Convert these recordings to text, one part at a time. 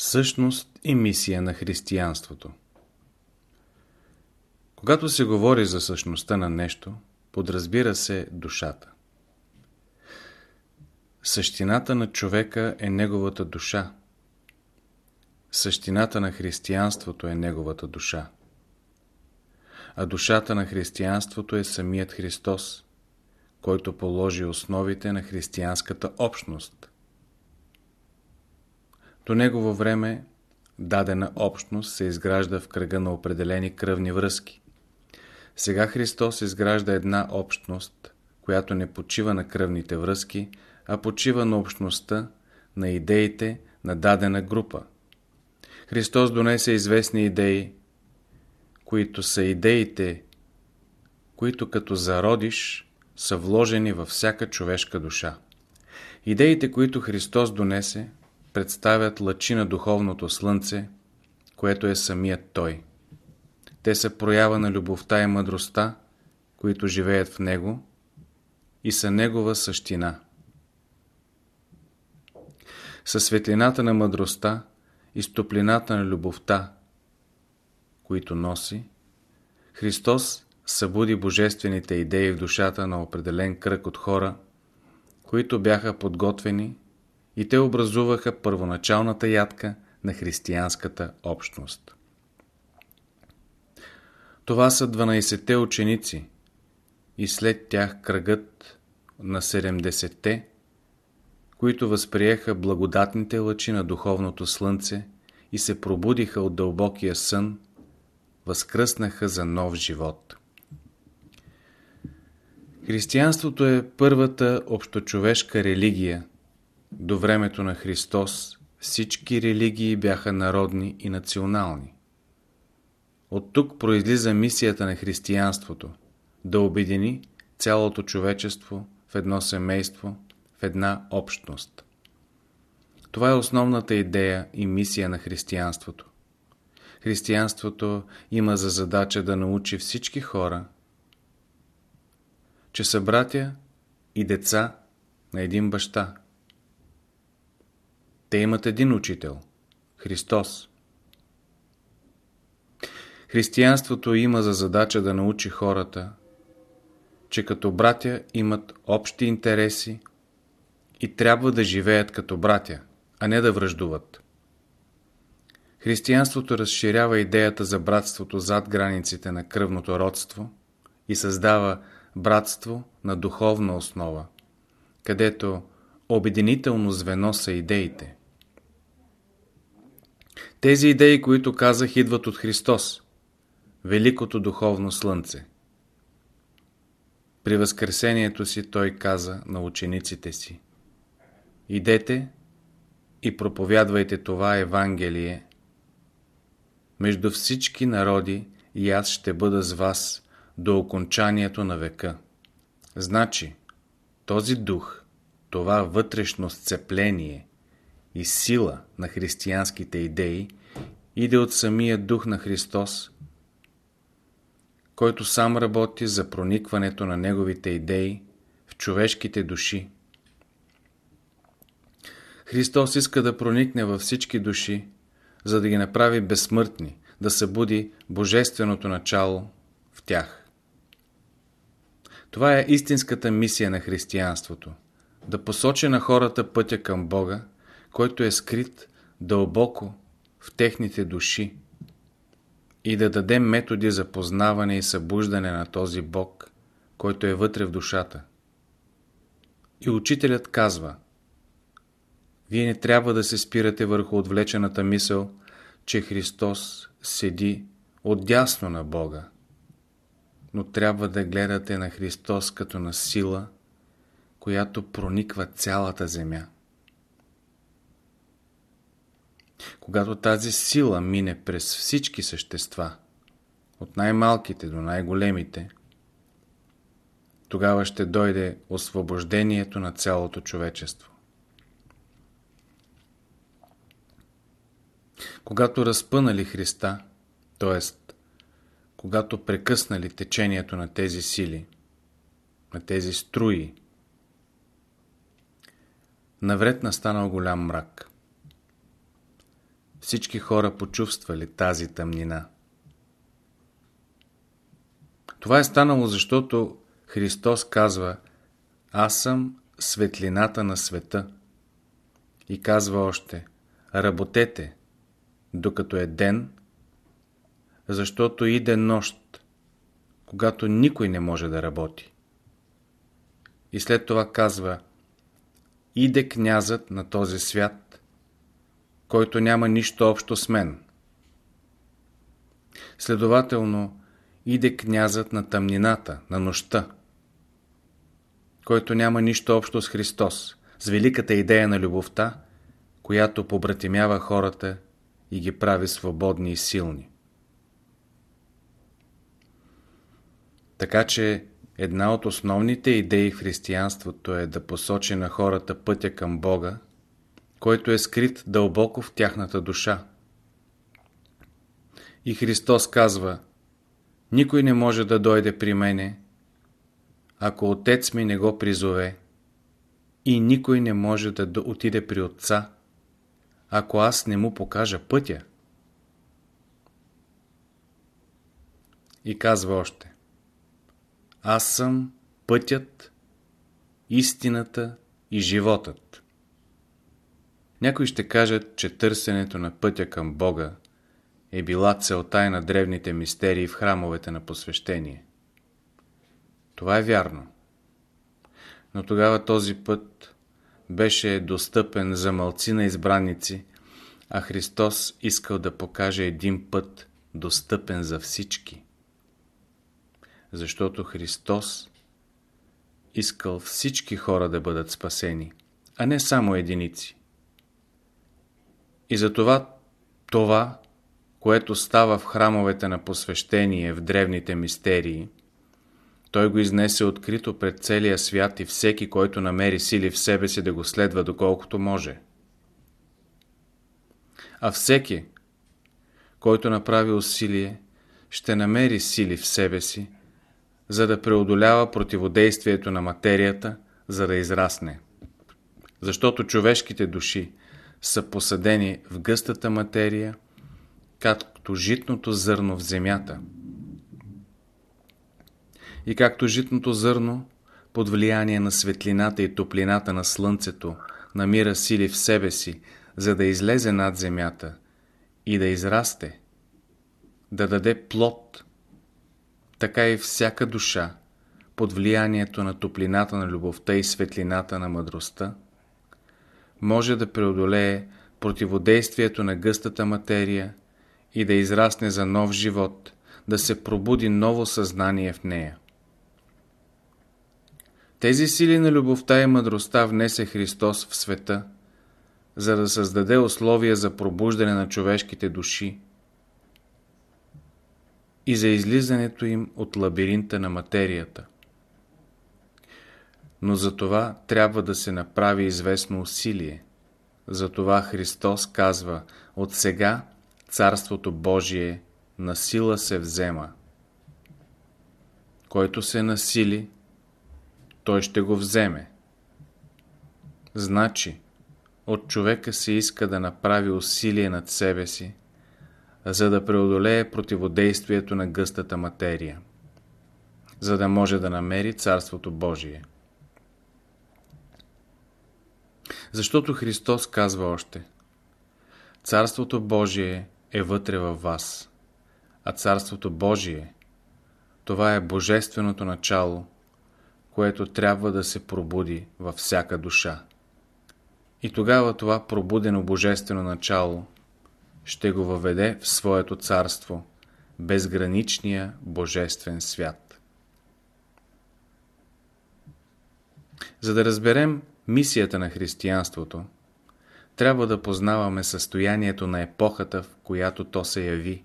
Същност и мисия на християнството Когато се говори за същността на нещо, подразбира се душата. Същината на човека е неговата душа. Същината на християнството е неговата душа. А душата на християнството е самият Христос, който положи основите на християнската общност. До негово време дадена общност се изгражда в кръга на определени кръвни връзки. Сега Христос изгражда една общност, която не почива на кръвните връзки, а почива на общността, на идеите на дадена група. Христос донесе известни идеи, които са идеите, които като зародиш са вложени във всяка човешка душа. Идеите, които Христос донесе, представят лъчи на духовното слънце, което е самият Той. Те са проява на любовта и мъдростта, които живеят в Него и са Негова същина. Със светлината на мъдростта и стоплината на любовта, които носи, Христос събуди божествените идеи в душата на определен кръг от хора, които бяха подготвени и те образуваха първоначалната ядка на християнската общност. Това са 12-те ученици и след тях кръгът на 70-те, които възприеха благодатните лъчи на духовното слънце и се пробудиха от дълбокия сън, възкръснаха за нов живот. Християнството е първата общочовешка религия. До времето на Христос всички религии бяха народни и национални. От тук произлиза мисията на християнството – да обедини цялото човечество в едно семейство, в една общност. Това е основната идея и мисия на християнството. Християнството има за задача да научи всички хора – че са братя и деца на един баща. Те имат един учител – Христос. Християнството има за задача да научи хората, че като братя имат общи интереси и трябва да живеят като братя, а не да връждуват. Християнството разширява идеята за братството зад границите на кръвното родство и създава братство на духовна основа, където обединително звено са идеите. Тези идеи, които казах, идват от Христос, великото духовно слънце. При възкресението си той каза на учениците си Идете и проповядвайте това Евангелие между всички народи и аз ще бъда с вас до окончанието на века. Значи, този дух, това вътрешно сцепление и сила на християнските идеи иде от самия дух на Христос, който сам работи за проникването на неговите идеи в човешките души. Христос иска да проникне във всички души, за да ги направи безсмъртни, да събуди божественото начало в тях. Това е истинската мисия на християнството. Да посочи на хората пътя към Бога, който е скрит дълбоко в техните души и да даде методи за познаване и събуждане на този Бог, който е вътре в душата. И учителят казва Вие не трябва да се спирате върху отвлечената мисъл, че Христос седи отдясно на Бога но трябва да гледате на Христос като на сила, която прониква цялата земя. Когато тази сила мине през всички същества, от най-малките до най-големите, тогава ще дойде освобождението на цялото човечество. Когато разпънали Христа, т.е когато прекъснали течението на тези сили, на тези струи, навред настанал голям мрак. Всички хора почувствали тази тъмнина. Това е станало, защото Христос казва Аз съм светлината на света. И казва още Работете, докато е ден, защото иде нощ, когато никой не може да работи. И след това казва Иде князът на този свят, който няма нищо общо с мен. Следователно, иде князът на тъмнината, на нощта, който няма нищо общо с Христос, с великата идея на любовта, която побратимява хората и ги прави свободни и силни. Така че една от основните идеи в християнството е да посочи на хората пътя към Бога, който е скрит дълбоко в тяхната душа. И Христос казва, никой не може да дойде при мене, ако Отец ми не го призове, и никой не може да отиде при Отца, ако аз не му покажа пътя. И казва още, аз съм пътят, истината и животът. Някои ще кажат, че търсенето на пътя към Бога е била целта и на древните мистерии в храмовете на посвещение. Това е вярно. Но тогава този път беше достъпен за мълци на избранници, а Христос искал да покаже един път достъпен за всички. Защото Христос искал всички хора да бъдат спасени, а не само единици. И затова това, което става в храмовете на посвещение в древните мистерии, той го изнесе открито пред целия свят и всеки, който намери сили в себе си да го следва доколкото може. А всеки, който направи усилие, ще намери сили в себе си, за да преодолява противодействието на материята, за да израсне. Защото човешките души са посадени в гъстата материя, както житното зърно в земята – и както житното зърно, под влияние на светлината и топлината на слънцето, намира сили в себе си, за да излезе над земята и да израсте, да даде плод, така и всяка душа, под влиянието на топлината на любовта и светлината на мъдростта, може да преодолее противодействието на гъстата материя и да израсне за нов живот, да се пробуди ново съзнание в нея. Тези сили на любовта и мъдростта внесе Христос в света, за да създаде условия за пробуждане на човешките души и за излизането им от лабиринта на материята. Но за това трябва да се направи известно усилие. Затова Христос казва, от сега Царството Божие на сила се взема. Който се насили, той ще го вземе. Значи, от човека се иска да направи усилие над себе си, за да преодолее противодействието на гъстата материя, за да може да намери Царството Божие. Защото Христос казва още Царството Божие е вътре във вас, а Царството Божие това е Божественото начало – което трябва да се пробуди във всяка душа. И тогава това пробудено божествено начало ще го въведе в своето царство, безграничния божествен свят. За да разберем мисията на християнството, трябва да познаваме състоянието на епохата, в която то се яви.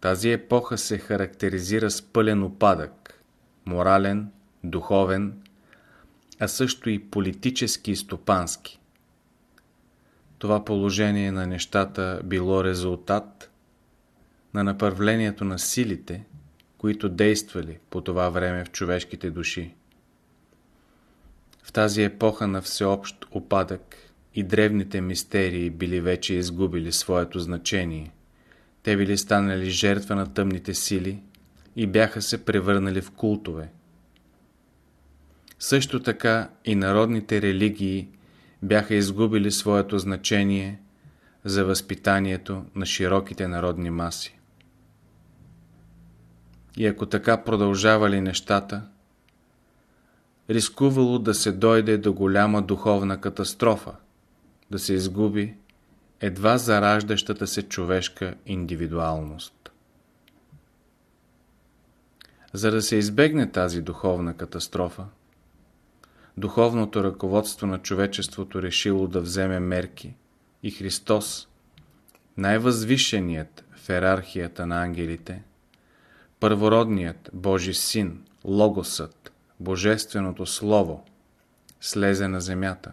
Тази епоха се характеризира с пълен опадък, морален, духовен, а също и политически и стопански. Това положение на нещата било резултат на направлението на силите, които действали по това време в човешките души. В тази епоха на всеобщ опадък и древните мистерии били вече изгубили своето значение. Те били станали жертва на тъмните сили и бяха се превърнали в култове. Също така и народните религии бяха изгубили своето значение за възпитанието на широките народни маси. И ако така продължавали нещата, рискувало да се дойде до голяма духовна катастрофа, да се изгуби едва зараждащата се човешка индивидуалност. За да се избегне тази духовна катастрофа, духовното ръководство на човечеството решило да вземе мерки и Христос, най-възвишеният в ерархията на ангелите, първородният Божи син, Логосът, Божественото Слово, слезе на земята.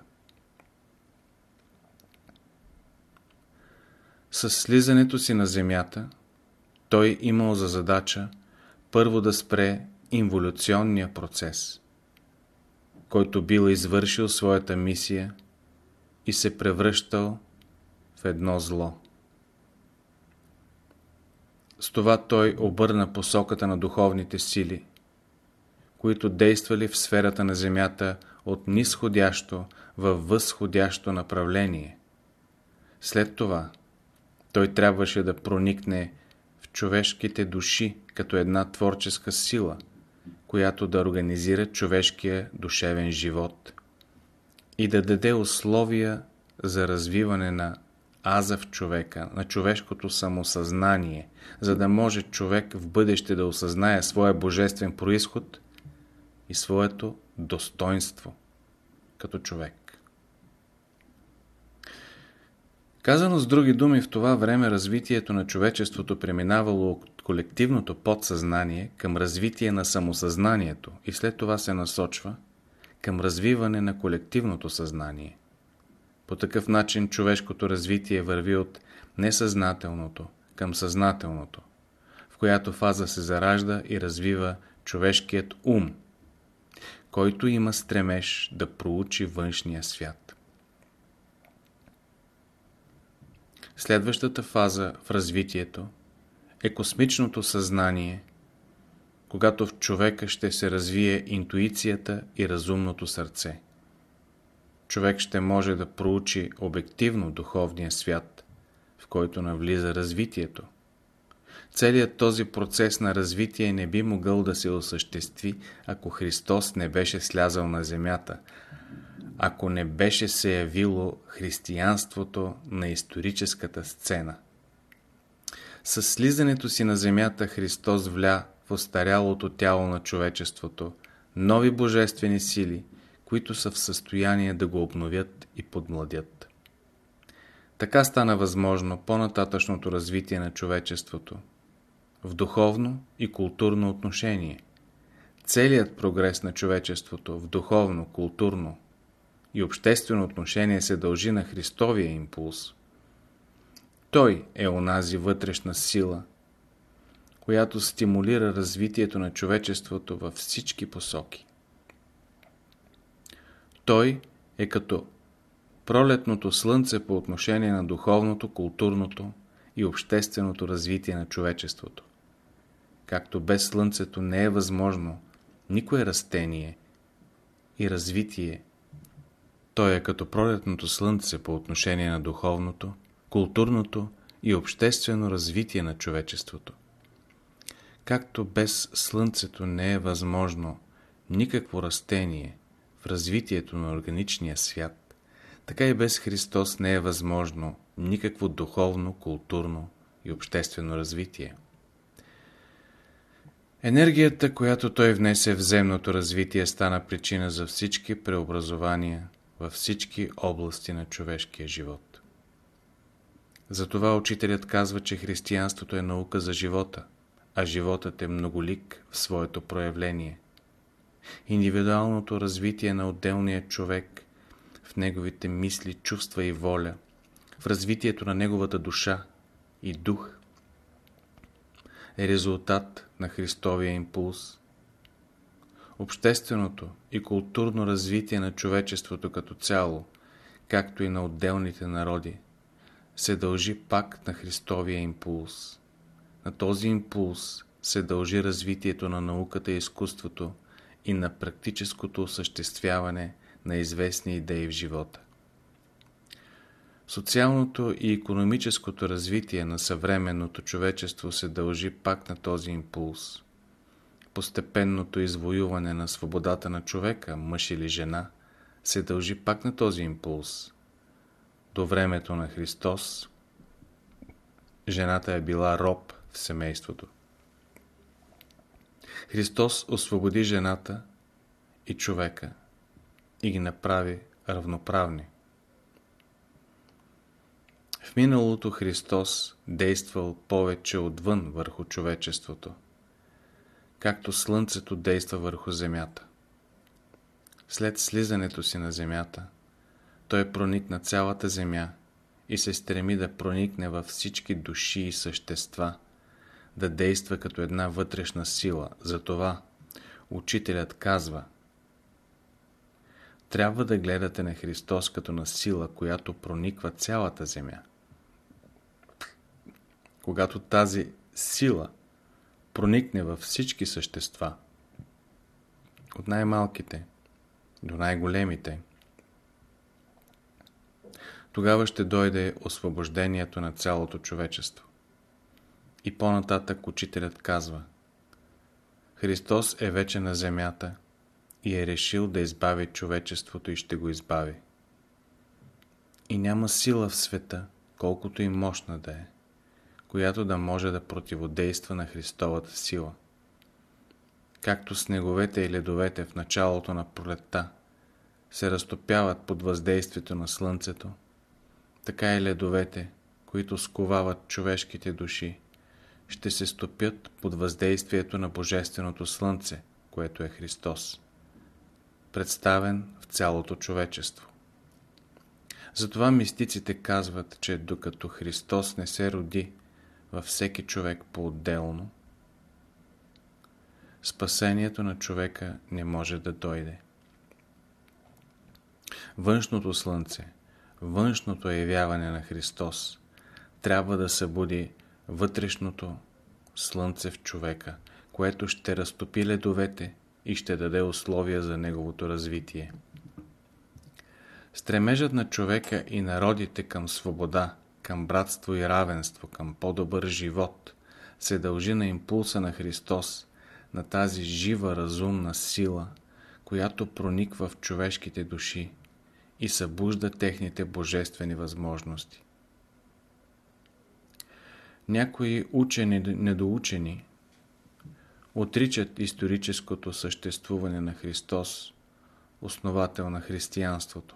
С слизането си на земята, той имал за задача първо да спре инволюционния процес, който бил извършил своята мисия и се превръщал в едно зло. С това той обърна посоката на духовните сили, които действали в сферата на Земята от нисходящо във възходящо направление. След това той трябваше да проникне в човешките души като една творческа сила, която да организира човешкия душевен живот и да даде условия за развиване на аза в човека, на човешкото самосъзнание, за да може човек в бъдеще да осъзнае своя божествен происход и своето достоинство като човек. Казано с други думи, в това време развитието на човечеството преминавало от колективното подсъзнание към развитие на самосъзнанието и след това се насочва към развиване на колективното съзнание. По такъв начин човешкото развитие върви от несъзнателното към съзнателното, в която фаза се заражда и развива човешкият ум, който има стремеж да проучи външния свят. Следващата фаза в развитието е космичното съзнание, когато в човека ще се развие интуицията и разумното сърце. Човек ще може да проучи обективно духовния свят, в който навлиза развитието. Целият този процес на развитие не би могъл да се осъществи, ако Христос не беше слязал на земята, ако не беше се явило християнството на историческата сцена. С слизането си на земята Христос вля в остарялото тяло на човечеството нови божествени сили, които са в състояние да го обновят и подмладят. Така стана възможно по-нататъчното развитие на човечеството в духовно и културно отношение. Целият прогрес на човечеството в духовно, културно и обществено отношение се дължи на Христовия импулс. Той е онази вътрешна сила, която стимулира развитието на човечеството във всички посоки. Той е като пролетното слънце по отношение на духовното, културното и общественото развитие на човечеството. Както без слънцето не е възможно никое растение и развитие той е като пролетното слънце по отношение на духовното, културното и обществено развитие на човечеството. Както без слънцето не е възможно никакво растение в развитието на органичния свят, така и без Христос не е възможно никакво духовно, културно и обществено развитие. Енергията, която той внесе в земното развитие, стана причина за всички преобразования във всички области на човешкия живот. Затова учителят казва, че християнството е наука за живота, а животът е многолик в своето проявление. Индивидуалното развитие на отделния човек в неговите мисли, чувства и воля, в развитието на неговата душа и дух е резултат на Христовия импулс, общественото и културно развитие на човечеството като цяло, както и на отделните народи, се дължи пак на Христовия импулс. На този импулс се дължи развитието на науката и изкуството и на практическото осъществяване на известни идеи в живота. Социалното и економическото развитие на съвременното човечество се дължи пак на този импулс. Постепенното извоюване на свободата на човека, мъж или жена, се дължи пак на този импулс. До времето на Христос жената е била роб в семейството. Христос освободи жената и човека и ги направи равноправни. В миналото Христос действал повече отвън върху човечеството, както Слънцето действа върху Земята. След слизането си на Земята, Той проникна цялата Земя и се стреми да проникне във всички души и същества, да действа като една вътрешна сила. Затова учителят казва Трябва да гледате на Христос като на сила, която прониква цялата Земя когато тази сила проникне във всички същества, от най-малките до най-големите, тогава ще дойде освобождението на цялото човечество. И по-нататък учителят казва Христос е вече на земята и е решил да избави човечеството и ще го избави. И няма сила в света, колкото и мощна да е която да може да противодейства на Христовата сила. Както снеговете и ледовете в началото на пролетта се разтопяват под въздействието на Слънцето, така и ледовете, които сковават човешките души, ще се стопят под въздействието на Божественото Слънце, което е Христос, представен в цялото човечество. Затова мистиците казват, че докато Христос не се роди, във всеки човек по-отделно, спасението на човека не може да дойде. Външното слънце, външното явяване на Христос трябва да събуди вътрешното слънце в човека, което ще разтопи ледовете и ще даде условия за неговото развитие. Стремежът на човека и народите към свобода – към братство и равенство, към по-добър живот, се дължи на импулса на Христос, на тази жива разумна сила, която прониква в човешките души и събужда техните божествени възможности. Някои учени недоучени отричат историческото съществуване на Христос, основател на християнството.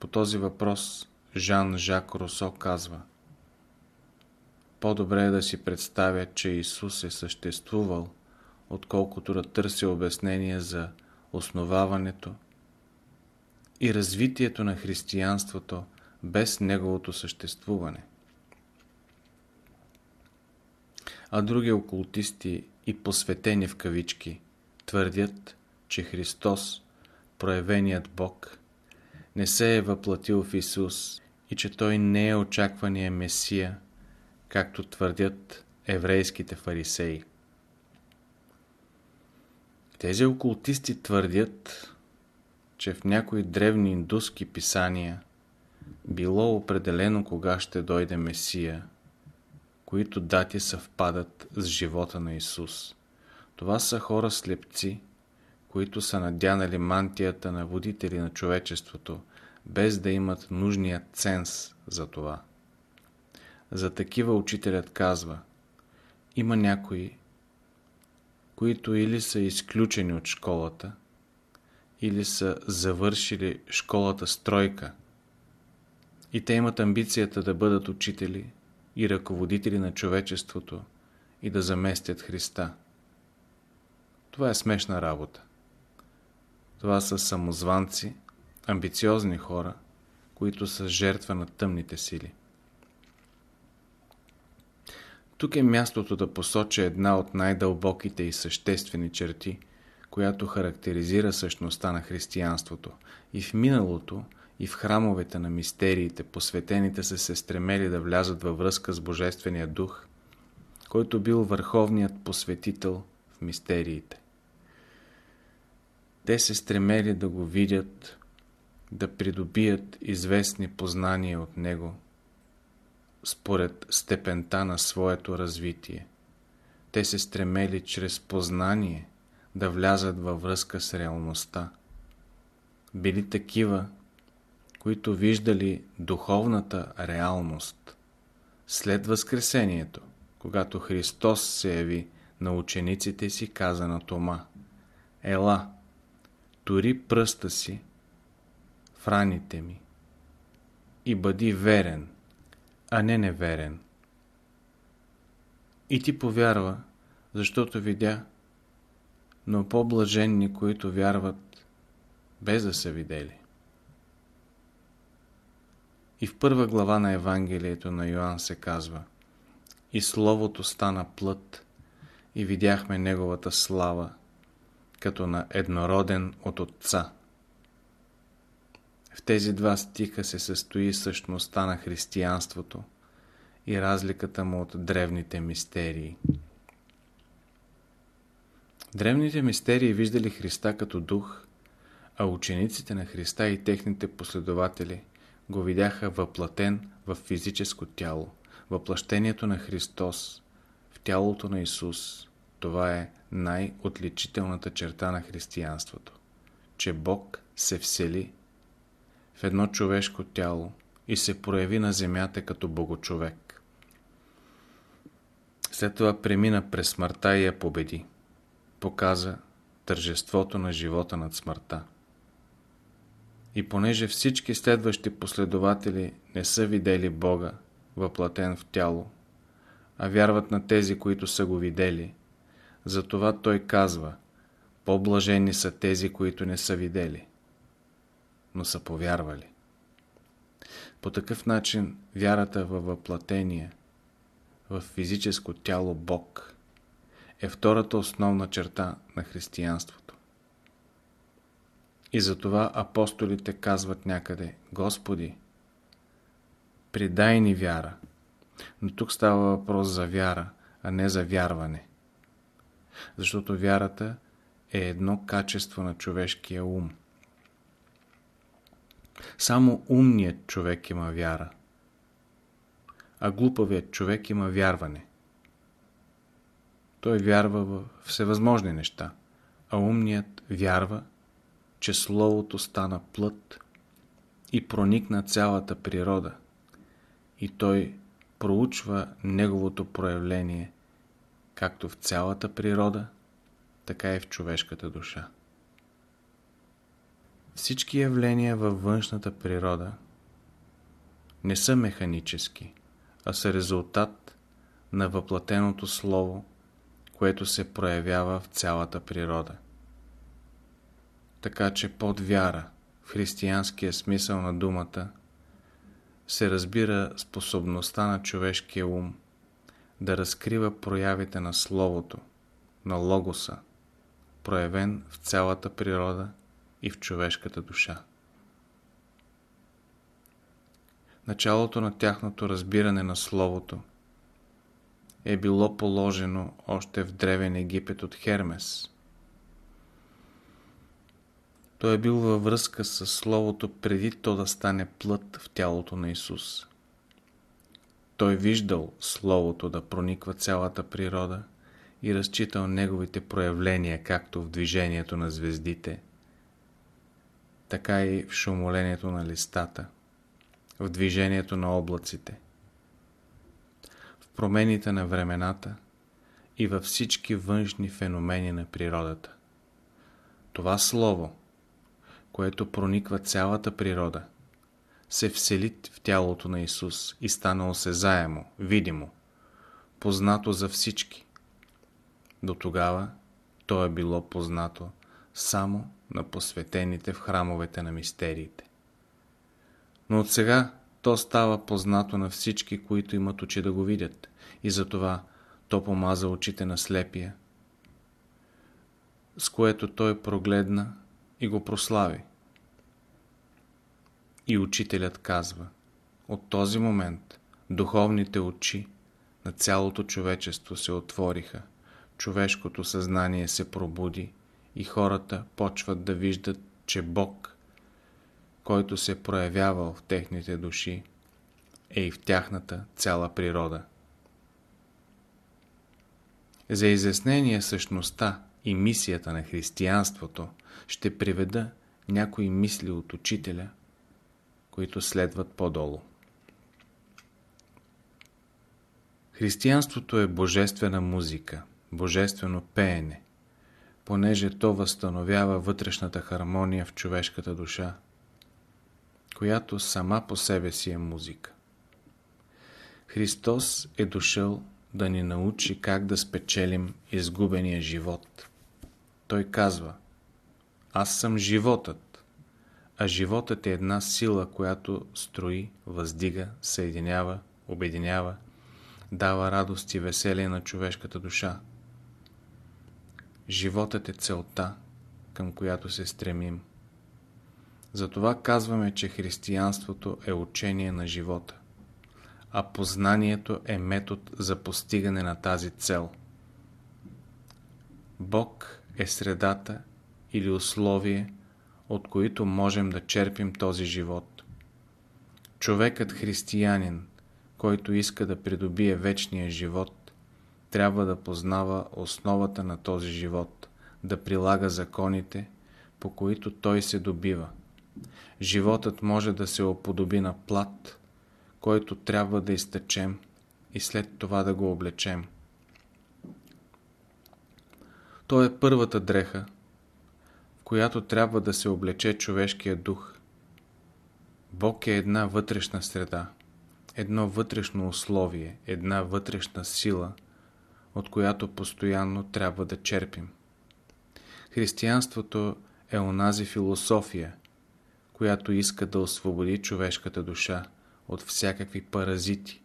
По този въпрос Жан-Жак Русо казва По-добре е да си представя, че Исус е съществувал, отколкото да търся обяснение за основаването и развитието на християнството без неговото съществуване. А други окултисти и посветени в кавички твърдят, че Христос, проявеният Бог, не се е въплатил в Исус и че той не е очаквания Месия, както твърдят еврейските фарисеи. Тези окултисти твърдят, че в някои древни индуски писания било определено кога ще дойде Месия, които дати съвпадат с живота на Исус. Това са хора слепци, които са надянали мантията на водители на човечеството, без да имат нужния ценз за това. За такива учителят казва, има някои, които или са изключени от школата, или са завършили школата стройка, и те имат амбицията да бъдат учители и ръководители на човечеството и да заместят Христа. Това е смешна работа. Това са самозванци, амбициозни хора, които са жертва на тъмните сили. Тук е мястото да посоча една от най-дълбоките и съществени черти, която характеризира същността на християнството и в миналото, и в храмовете на мистериите посветените са се стремели да влязат във връзка с Божествения дух, който бил върховният посветител в мистериите. Те се стремели да го видят, да придобият известни познания от него, според степента на своето развитие. Те се стремели чрез познание да влязат във връзка с реалността. Били такива, които виждали духовната реалност. След Възкресението, когато Христос се яви на учениците си, каза на Тома Ела, тори пръста си в раните ми и бъди верен, а не неверен. И ти повярва, защото видя, но по-блаженни, които вярват без да са видели. И в първа глава на Евангелието на Йоанн се казва И Словото стана плът и видяхме Неговата слава, като на еднороден от Отца. В тези два стиха се състои същността на християнството и разликата му от древните мистерии. Древните мистерии виждали Христа като дух, а учениците на Христа и техните последователи го видяха въплатен в физическо тяло. Въплъщението на Христос в тялото на Исус, това е най-отличителната черта на християнството, че Бог се всели едно човешко тяло и се прояви на земята като богочовек. След това премина през смъртта и я победи. Показа тържеството на живота над смъртта. И понеже всички следващи последователи не са видели Бога, въплатен в тяло, а вярват на тези, които са го видели, затова той казва, по-блажени са тези, които не са видели, но са повярвали. По такъв начин вярата във въплатение, в физическо тяло Бог, е втората основна черта на християнството. И затова апостолите казват някъде, Господи, придай ни вяра. Но тук става въпрос за вяра, а не за вярване. Защото вярата е едно качество на човешкия ум. Само умният човек има вяра, а глупавият човек има вярване. Той вярва в всевъзможни неща, а умният вярва, че Словото стана плът и проникна цялата природа и той проучва неговото проявление както в цялата природа, така и в човешката душа. Всички явления във външната природа не са механически, а са резултат на въплатеното Слово, което се проявява в цялата природа. Така че под вяра в християнския смисъл на думата се разбира способността на човешкия ум да разкрива проявите на Словото, на Логоса, проявен в цялата природа и в човешката душа. Началото на тяхното разбиране на Словото е било положено още в Древен Египет от Хермес – той е бил във връзка с Словото преди то да стане плът в тялото на Исус. Той виждал Словото да прониква цялата природа и разчитал неговите проявления както в движението на звездите, така и в шумолението на листата, в движението на облаците, в промените на времената и във всички външни феномени на природата. Това Слово – което прониква цялата природа, се всели в тялото на Исус и стана осезаемо, видимо, познато за всички. До тогава то е било познато само на посветените в храмовете на мистериите. Но от сега то става познато на всички, които имат очи да го видят, и затова то помаза очите на слепия, с което той прогледна и го прослави. И учителят казва, от този момент духовните очи на цялото човечество се отвориха, човешкото съзнание се пробуди и хората почват да виждат, че Бог, който се проявява в техните души, е и в тяхната цяла природа. За изяснение същността и мисията на християнството ще приведа някои мисли от учителя, които следват по-долу. Християнството е божествена музика, божествено пеене, понеже то възстановява вътрешната хармония в човешката душа, която сама по себе си е музика. Христос е дошъл да ни научи как да спечелим изгубения живот. Той казва, аз съм животът, а животът е една сила, която строи, въздига, съединява, обединява, дава радост и веселие на човешката душа. Животът е целта, към която се стремим. Затова казваме, че християнството е учение на живота, а познанието е метод за постигане на тази цел. Бог е средата или условие, от които можем да черпим този живот. Човекът християнин, който иска да придобие вечния живот, трябва да познава основата на този живот, да прилага законите, по които той се добива. Животът може да се оподоби на плат, който трябва да изтъчем и след това да го облечем. То е първата дреха, в която трябва да се облече човешкия дух. Бог е една вътрешна среда, едно вътрешно условие, една вътрешна сила, от която постоянно трябва да черпим. Християнството е онази философия, която иска да освободи човешката душа от всякакви паразити.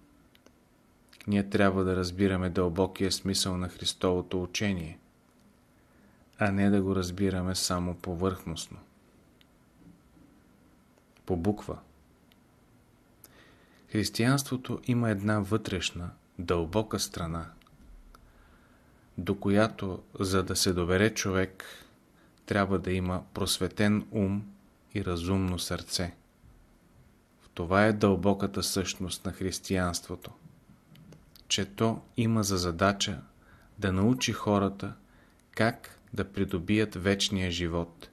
Ние трябва да разбираме дълбокия смисъл на Христовото учение – а не да го разбираме само повърхностно. По буква. Християнството има една вътрешна, дълбока страна, до която, за да се добере човек, трябва да има просветен ум и разумно сърце. В това е дълбоката същност на християнството, че то има за задача да научи хората как да придобият вечния живот.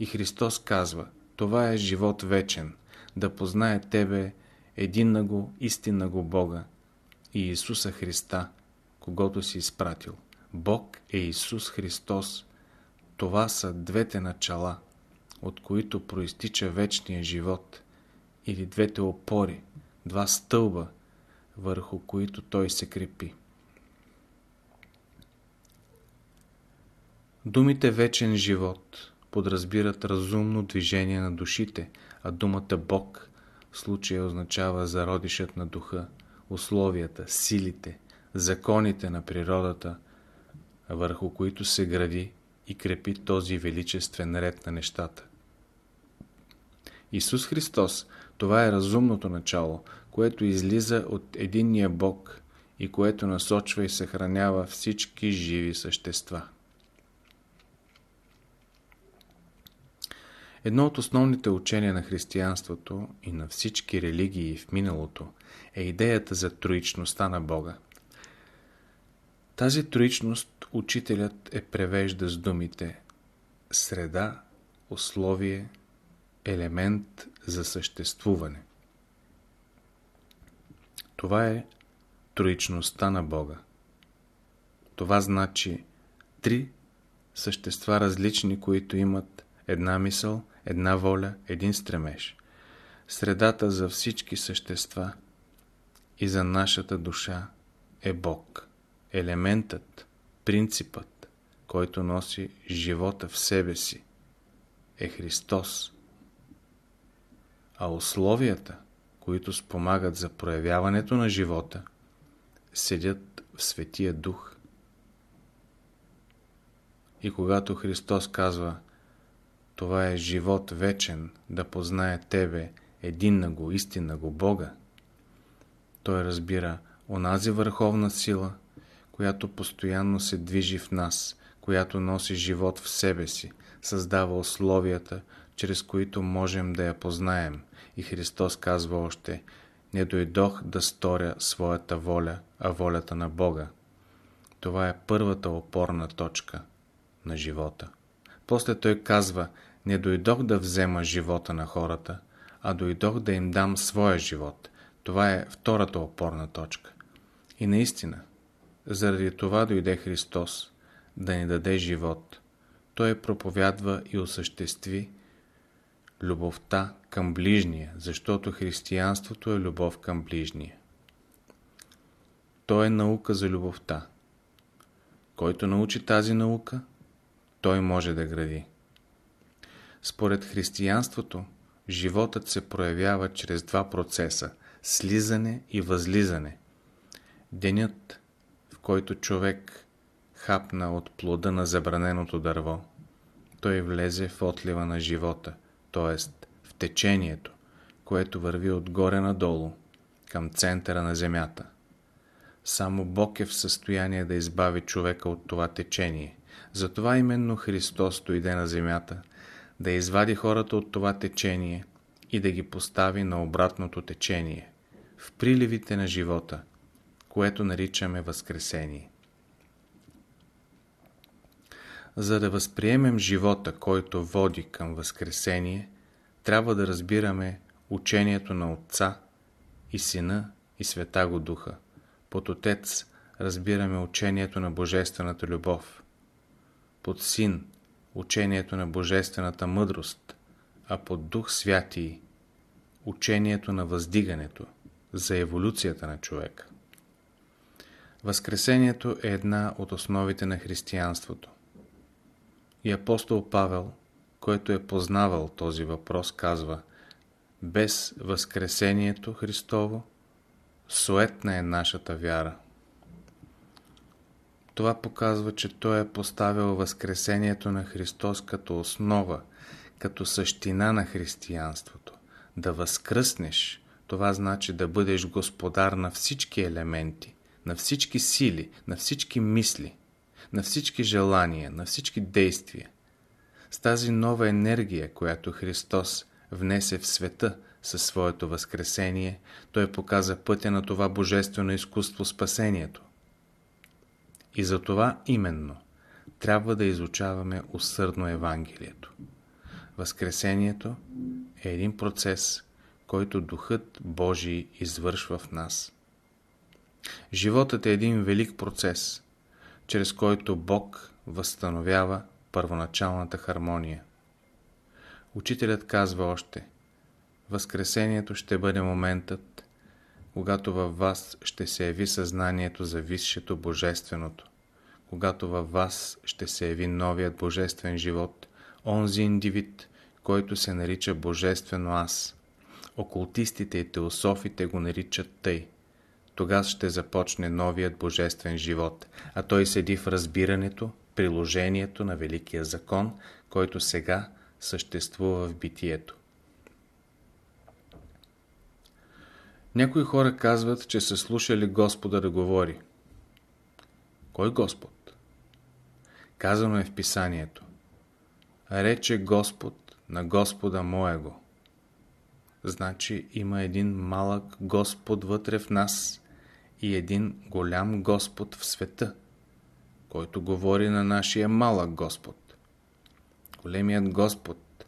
И Христос казва, това е живот вечен, да познае Тебе, единна го, го Бога и Исуса Христа, когато си изпратил. Бог е Исус Христос. Това са двете начала, от които проистича вечния живот, или двете опори, два стълба, върху които Той се крепи. Думите вечен живот подразбират разумно движение на душите, а думата Бог в случая означава зародишът на духа, условията, силите, законите на природата, върху които се гради и крепи този величествен ред на нещата. Исус Христос, това е разумното начало, което излиза от единния Бог и което насочва и съхранява всички живи същества. Едно от основните учения на християнството и на всички религии в миналото е идеята за троичността на Бога. Тази троичност учителят е превежда с думите среда, условие, елемент за съществуване. Това е троичността на Бога. Това значи три същества различни, които имат една мисъл, една воля, един стремеж. Средата за всички същества и за нашата душа е Бог. Елементът, принципът, който носи живота в себе си, е Христос. А условията, които спомагат за проявяването на живота, седят в Светия Дух. И когато Христос казва – това е живот вечен, да познае Тебе, единна го, истинна го Бога, той разбира онази върховна сила, която постоянно се движи в нас, която носи живот в себе си, създава условията, чрез които можем да я познаем. И Христос казва още, не дойдох да сторя своята воля, а волята на Бога. Това е първата опорна точка на живота. После той казва, не дойдох да взема живота на хората, а дойдох да им дам своя живот. Това е втората опорна точка. И наистина, заради това дойде Христос, да ни даде живот. Той проповядва и осъществи любовта към ближния, защото християнството е любов към ближния. То е наука за любовта. Който научи тази наука, той може да гради. Според християнството, животът се проявява чрез два процеса – слизане и възлизане. Денят, който човек хапна от плода на забраненото дърво, той влезе в отлива на живота, т.е. в течението, което върви отгоре надолу, към центъра на земята. Само Бог е в състояние да избави човека от това течение. Затова именно Христос дойде на земята, да извади хората от това течение и да ги постави на обратното течение, в приливите на живота, което наричаме Възкресение. За да възприемем живота, който води към Възкресение, трябва да разбираме учението на Отца и Сина и Света го Духа. Под Отец разбираме учението на Божествената любов. Под Син – учението на Божествената мъдрост, а под Дух Святий – учението на въздигането, за еволюцията на човека. Възкресението е една от основите на християнството. И апостол Павел, който е познавал този въпрос, казва Без Възкресението Христово, суетна е нашата вяра. Това показва, че той е поставил Възкресението на Христос като основа, като същина на християнството. Да възкръснеш, това значи да бъдеш господар на всички елементи, на всички сили, на всички мисли на всички желания, на всички действия. С тази нова енергия, която Христос внесе в света със своето възкресение, Той показа пътя на това божествено изкуство спасението. И за това именно трябва да изучаваме усърдно Евангелието. Възкресението е един процес, който Духът Божий извършва в нас. Животът е един велик процес – чрез който Бог възстановява първоначалната хармония. Учителят казва още Възкресението ще бъде моментът, когато във вас ще се яви съзнанието за висшето божественото, когато във вас ще се яви новият божествен живот, онзи индивид, който се нарича Божествено Аз. Окултистите и теософите го наричат тъй – тогава ще започне новият божествен живот, а той седи в разбирането, приложението на Великия закон, който сега съществува в битието. Някои хора казват, че са слушали Господа да говори. Кой Господ? Казано е в писанието. Рече Господ на Господа моего. Значи има един малък Господ вътре в нас и един голям Господ в света, който говори на нашия малък Господ. Големият Господ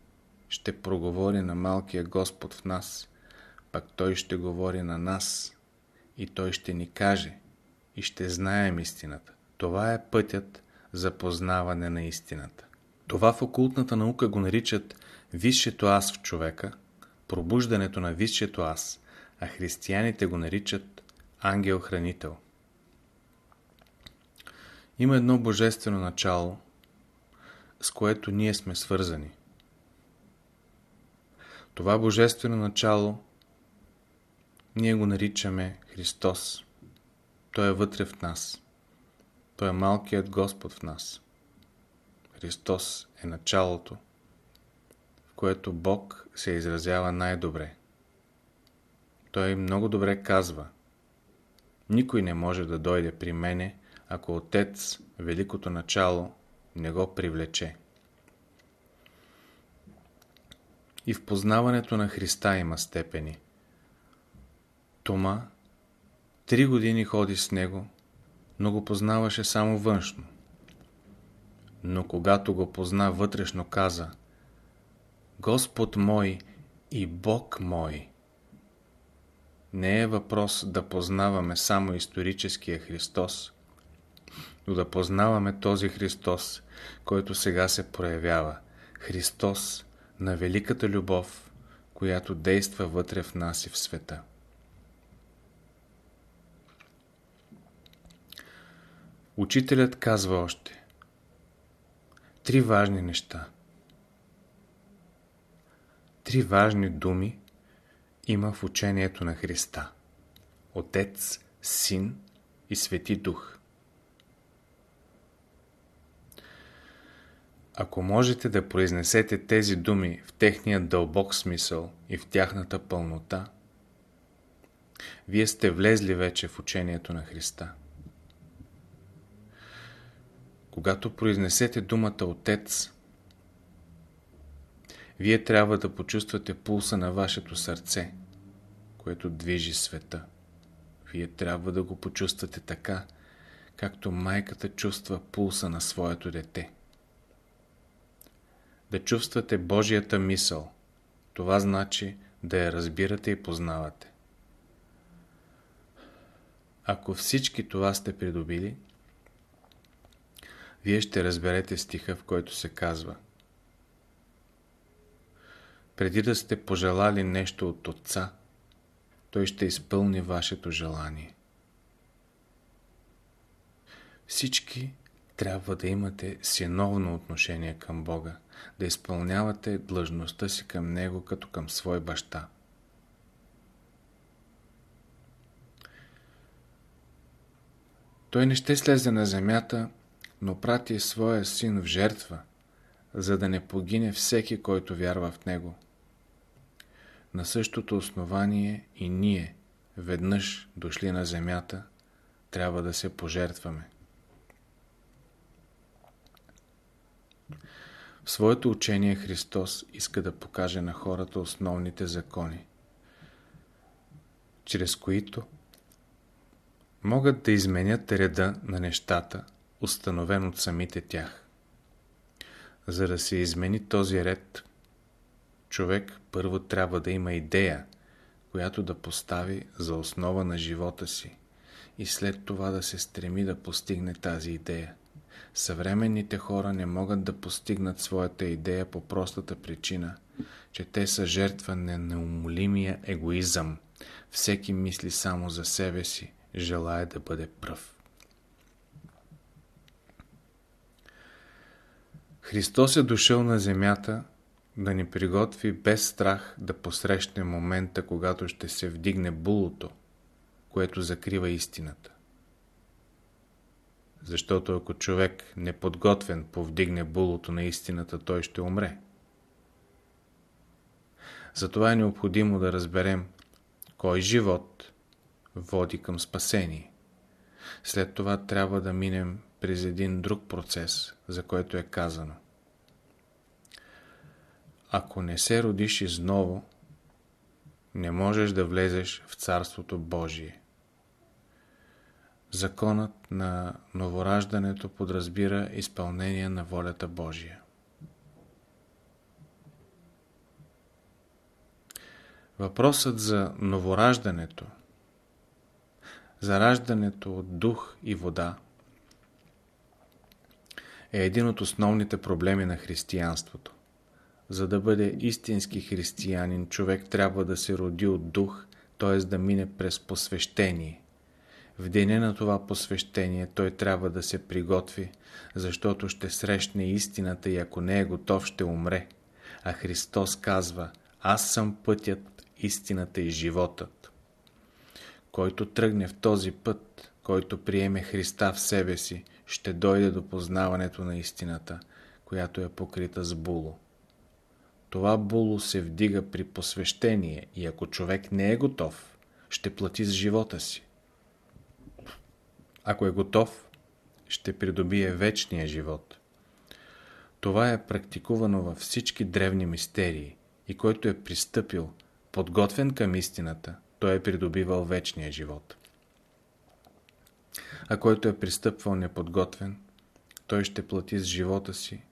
ще проговори на малкия Господ в нас, пък Той ще говори на нас и Той ще ни каже и ще знаем истината. Това е пътят за познаване на истината. Това в окултната наука го наричат висшето аз в човека, пробуждането на висшето аз, а християните го наричат ангел-хранител. Има едно божествено начало, с което ние сме свързани. Това божествено начало ние го наричаме Христос. Той е вътре в нас. Той е малкият Господ в нас. Христос е началото, в което Бог се изразява най-добре. Той много добре казва Никой не може да дойде при мене, ако Отец, Великото Начало, не го привлече. И в познаването на Христа има степени. Тома три години ходи с него, но го познаваше само външно. Но когато го позна вътрешно, каза Господ мой и Бог мой. Не е въпрос да познаваме само историческия Христос, но да познаваме този Христос, който сега се проявява. Христос на великата любов, която действа вътре в нас и в света. Учителят казва още Три важни неща. Три важни думи има в учението на Христа. Отец, Син и Свети Дух. Ако можете да произнесете тези думи в техния дълбок смисъл и в тяхната пълнота, вие сте влезли вече в учението на Христа. Когато произнесете думата Отец, вие трябва да почувствате пулса на вашето сърце, което движи света. Вие трябва да го почувствате така, както майката чувства пулса на своето дете. Да чувствате Божията мисъл. Това значи да я разбирате и познавате. Ако всички това сте придобили, вие ще разберете стиха, в който се казва Преди да сте пожелали нещо от Отца, Той ще изпълни вашето желание. Всички трябва да имате синовно отношение към Бога, да изпълнявате длъжността си към Него като към свой баща. Той не ще слезе на земята, но прати своя син в жертва, за да не погине всеки, който вярва в него. На същото основание и ние, веднъж дошли на земята, трябва да се пожертваме. В своето учение Христос иска да покаже на хората основните закони, чрез които могат да изменят реда на нещата, установен от самите тях. За да се измени този ред, човек първо трябва да има идея, която да постави за основа на живота си и след това да се стреми да постигне тази идея. Съвременните хора не могат да постигнат своята идея по простата причина, че те са жертва на неумолимия егоизъм. Всеки мисли само за себе си, желая да бъде пръв. Христос е дошъл на земята да ни приготви без страх да посрещне момента, когато ще се вдигне булото, което закрива истината. Защото ако човек неподготвен повдигне булото на истината, той ще умре. Затова е необходимо да разберем кой живот води към спасение. След това трябва да минем през един друг процес, за който е казано. Ако не се родиш изново, не можеш да влезеш в Царството Божие. Законът на новораждането подразбира изпълнение на волята Божия. Въпросът за новораждането, за раждането от дух и вода, е един от основните проблеми на християнството. За да бъде истински християнин, човек трябва да се роди от дух, т.е. да мине през посвещение. В деня на това посвещение той трябва да се приготви, защото ще срещне истината и ако не е готов, ще умре. А Христос казва, аз съм пътят, истината и животът. Който тръгне в този път, който приеме Христа в себе си, ще дойде до познаването на истината, която е покрита с було. Това було се вдига при посвещение и ако човек не е готов, ще плати с живота си. Ако е готов, ще придобие вечния живот. Това е практикувано във всички древни мистерии и който е пристъпил, подготвен към истината, той е придобивал вечния живот. А който е пристъпвал неподготвен, той ще плати с живота си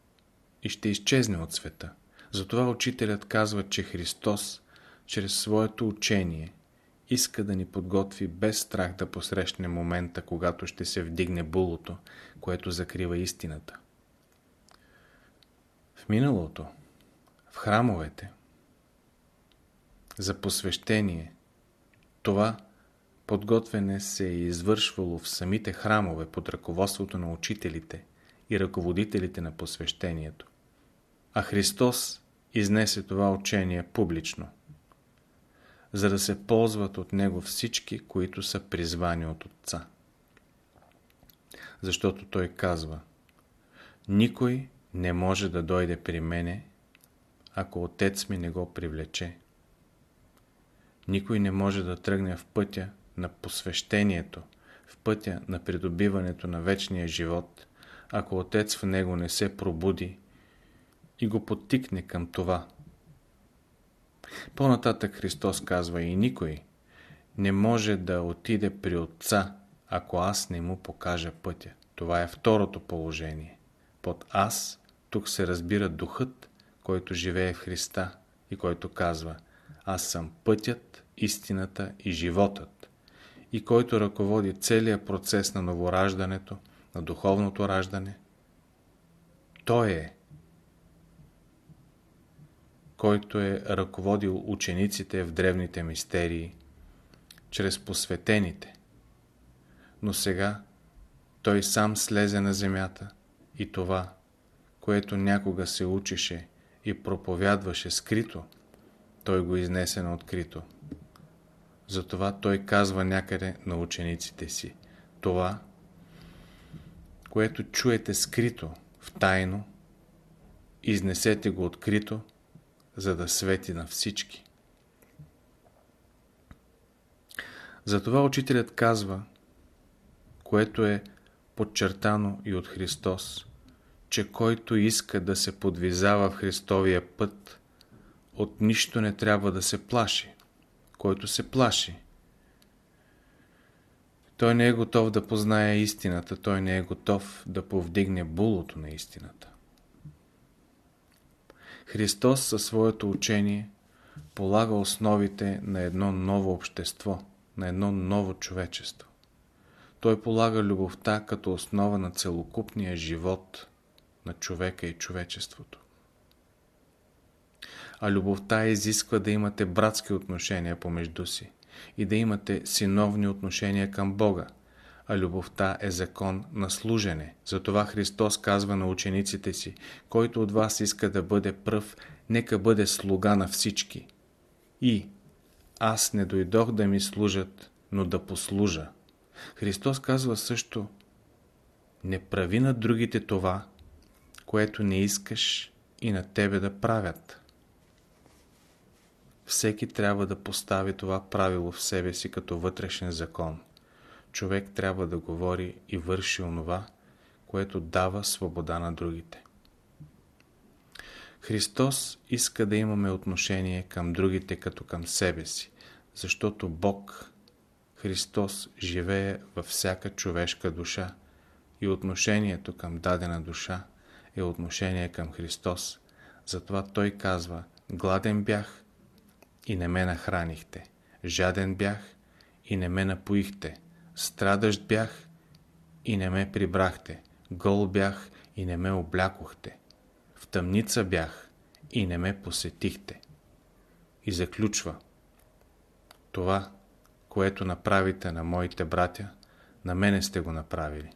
и ще изчезне от света. Затова учителят казва, че Христос, чрез своето учение, иска да ни подготви без страх да посрещне момента, когато ще се вдигне булото, което закрива истината. В миналото, в храмовете, за посвещение, това подготвяне се е извършвало в самите храмове под ръководството на учителите и ръководителите на посвещението. А Христос изнесе това учение публично, за да се ползват от него всички, които са призвани от Отца. Защото Той казва, никой не може да дойде при мене, ако Отец ми не го привлече. Никой не може да тръгне в пътя на посвещението, в пътя на придобиването на вечния живот, ако Отец в него не се пробуди и го потикне към това. По-нататък Христос казва и никой не може да отиде при Отца, ако аз не му покажа пътя. Това е второто положение. Под аз тук се разбира духът, който живее в Христа и който казва Аз съм пътят, истината и животът и който ръководи целият процес на новораждането, на духовното раждане. Той е който е ръководил учениците в древните мистерии, чрез посветените. Но сега той сам слезе на земята и това, което някога се учеше и проповядваше скрито, той го изнесе на открито. Затова той казва някъде на учениците си, това, което чуете скрито, в тайно, изнесете го открито, за да свети на всички. Затова учителят казва, което е подчертано и от Христос, че който иска да се подвизава в Христовия път, от нищо не трябва да се плаши. Който се плаши, той не е готов да познае истината, той не е готов да повдигне булото на истината. Христос със своето учение полага основите на едно ново общество, на едно ново човечество. Той полага любовта като основа на целокупния живот на човека и човечеството. А любовта изисква да имате братски отношения помежду си и да имате синовни отношения към Бога, а любовта е закон на служене. Затова Христос казва на учениците си, който от вас иска да бъде пръв, нека бъде слуга на всички. И аз не дойдох да ми служат, но да послужа. Христос казва също, не прави на другите това, което не искаш и на тебе да правят. Всеки трябва да постави това правило в себе си като вътрешен закон човек трябва да говори и върши онова, което дава свобода на другите. Христос иска да имаме отношение към другите като към себе си, защото Бог, Христос, живее във всяка човешка душа и отношението към дадена душа е отношение към Христос. Затова Той казва, гладен бях и не ме нахранихте, жаден бях и не ме напоихте, Страдащ бях и не ме прибрахте, гол бях и не ме облякохте, в тъмница бях и не ме посетихте. И заключва, това, което направите на моите братя, на мене сте го направили.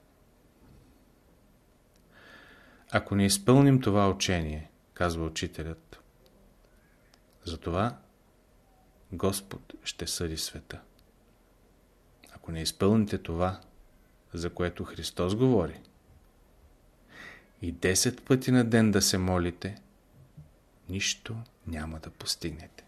Ако не изпълним това учение, казва учителят, затова Господ ще съди света. Ако не изпълните това, за което Христос говори, и 10 пъти на ден да се молите, нищо няма да постигнете.